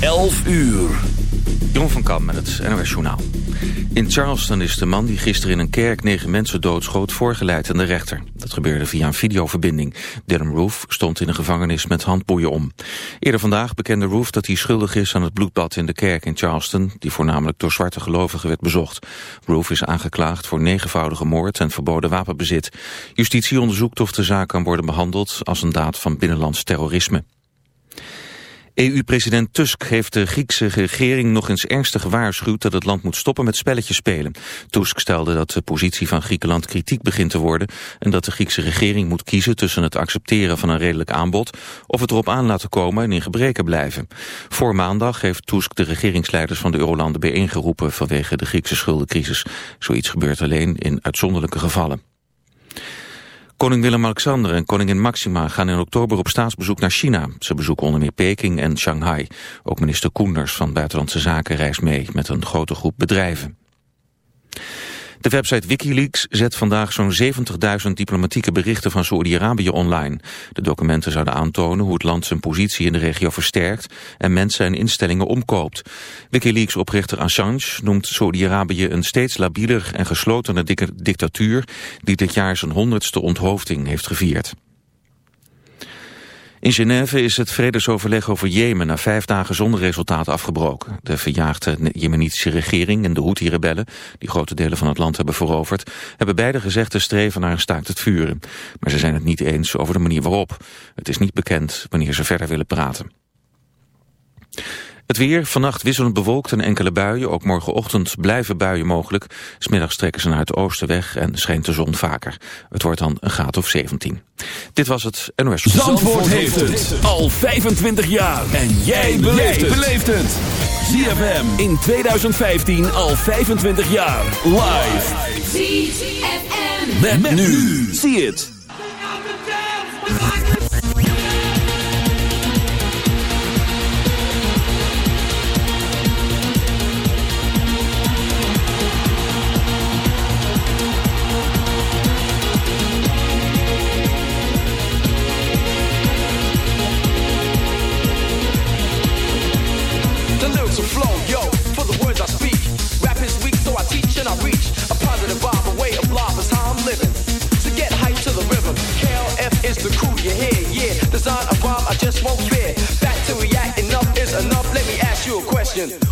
11 uur. Jon van Kam met het NOS Journaal. In Charleston is de man die gisteren in een kerk negen mensen doodschoot voorgeleid aan de rechter. Dat gebeurde via een videoverbinding. Darren Roof stond in een gevangenis met handboeien om. Eerder vandaag bekende Roof dat hij schuldig is aan het bloedbad in de kerk in Charleston... die voornamelijk door zwarte gelovigen werd bezocht. Roof is aangeklaagd voor negenvoudige moord en verboden wapenbezit. Justitie onderzoekt of de zaak kan worden behandeld als een daad van binnenlands terrorisme. EU-president Tusk heeft de Griekse regering nog eens ernstig gewaarschuwd dat het land moet stoppen met spelletjes spelen. Tusk stelde dat de positie van Griekenland kritiek begint te worden en dat de Griekse regering moet kiezen tussen het accepteren van een redelijk aanbod of het erop aan laten komen en in gebreken blijven. Voor maandag heeft Tusk de regeringsleiders van de eurolanden bijeengeroepen vanwege de Griekse schuldencrisis. Zoiets gebeurt alleen in uitzonderlijke gevallen. Koning Willem-Alexander en koningin Maxima gaan in oktober op staatsbezoek naar China. Ze bezoeken onder meer Peking en Shanghai. Ook minister Koenders van Buitenlandse Zaken reist mee met een grote groep bedrijven. De website Wikileaks zet vandaag zo'n 70.000 diplomatieke berichten van Saoedi-Arabië online. De documenten zouden aantonen hoe het land zijn positie in de regio versterkt en mensen en instellingen omkoopt. Wikileaks-oprichter Assange noemt Saoedi-Arabië een steeds labieler en geslotener dictatuur die dit jaar zijn honderdste onthoofding heeft gevierd. In Genève is het vredesoverleg over Jemen na vijf dagen zonder resultaat afgebroken. De verjaagde Jemenitische regering en de Houthi-rebellen, die grote delen van het land hebben veroverd, hebben beide gezegd te streven naar een staakt het vuren. Maar ze zijn het niet eens over de manier waarop. Het is niet bekend wanneer ze verder willen praten. Het weer, vannacht wisselend bewolkt en enkele buien. Ook morgenochtend blijven buien mogelijk. Smiddags trekken ze naar het oosten weg en schijnt de zon vaker. Het wordt dan een graad of 17. Dit was het NOS. Zandvoort, Zandvoort heeft het al 25 jaar. En jij beleeft het. ZFM in 2015 al 25 jaar. Live. ZFM. Met, met nu. Zie het.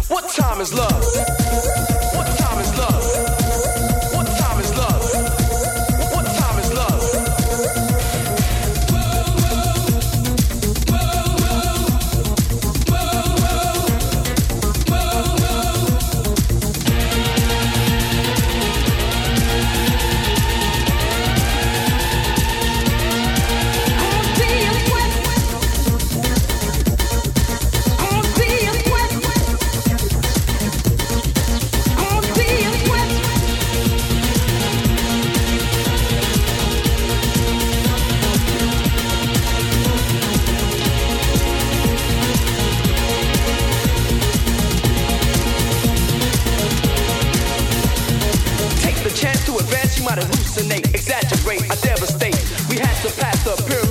What time is love?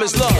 time is love?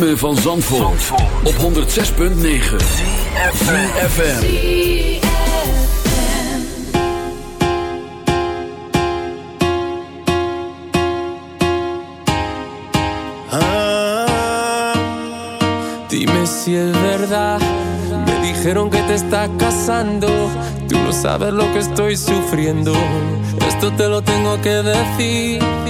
van Zandvoort, op 106.9 CFFM ah, Dime si es verdad. Me dijeron que te está casando. Tú no sabes lo que estoy sufriendo. Esto te lo tengo que decir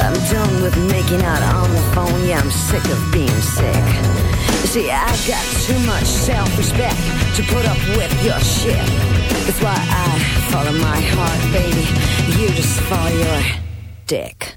I'm done with making out on the phone, yeah, I'm sick of being sick. See, I've got too much self-respect to put up with your shit. That's why I follow my heart, baby. You just follow your dick.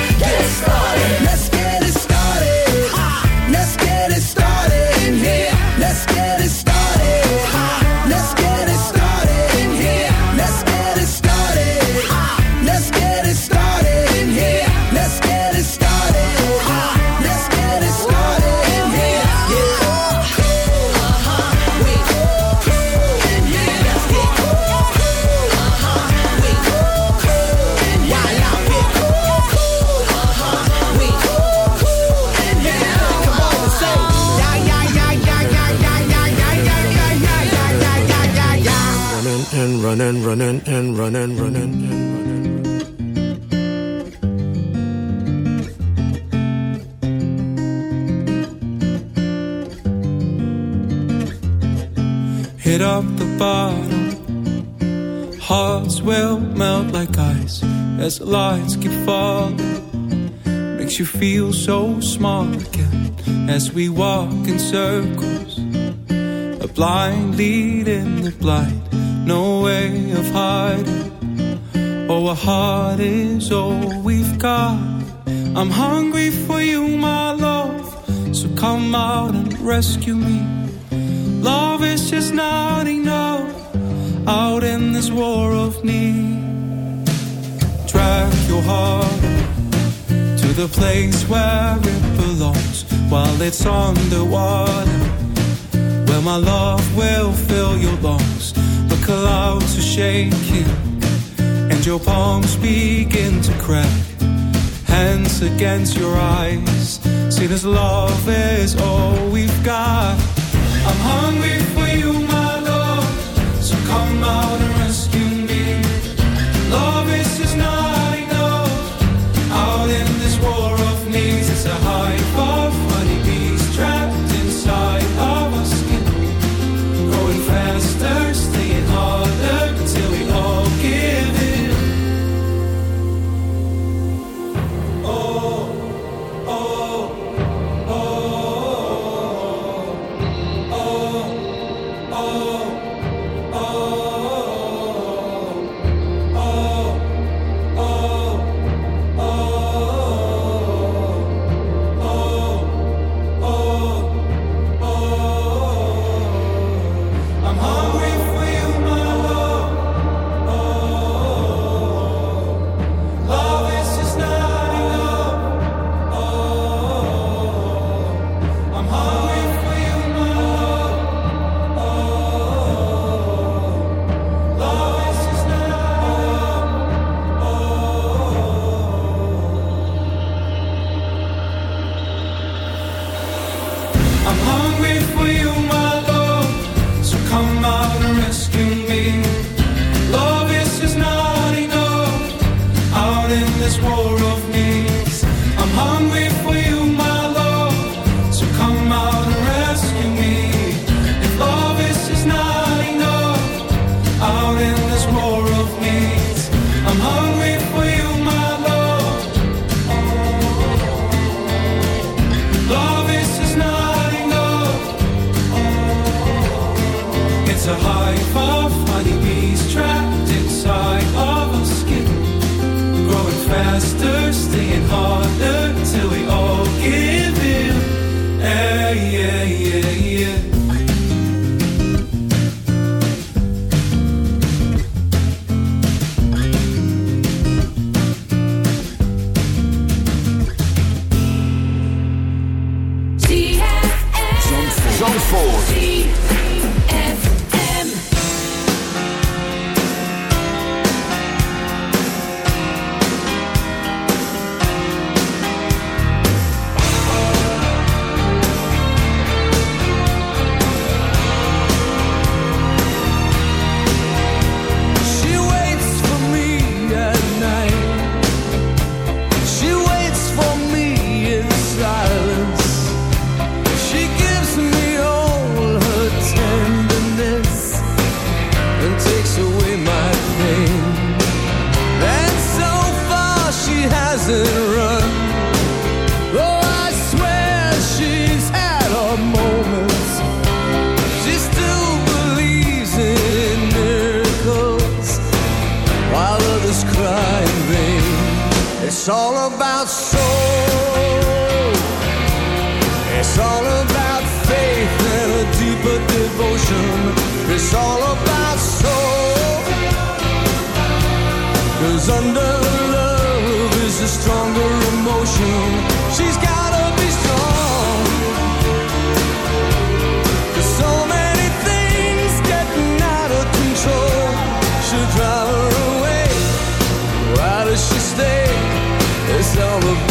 Running, running, and running, running, and running. hit up the bottom. Hearts will melt like ice as the lights keep falling. Makes you feel so small again as we walk in circles. A blind lead in the blind, no way of hiding. Oh, a heart is all we've got. I'm hungry for you, my love. So come out and rescue me. Love is just not enough out in this war of need. Drag your heart to the place where it belongs while it's underwater. Where my love will fill your lungs. Clouds are shaking and your palms begin to crack. Hands against your eyes. See, this love is all we've got. I'm hungry for you, my love. So come out It's a hive of all of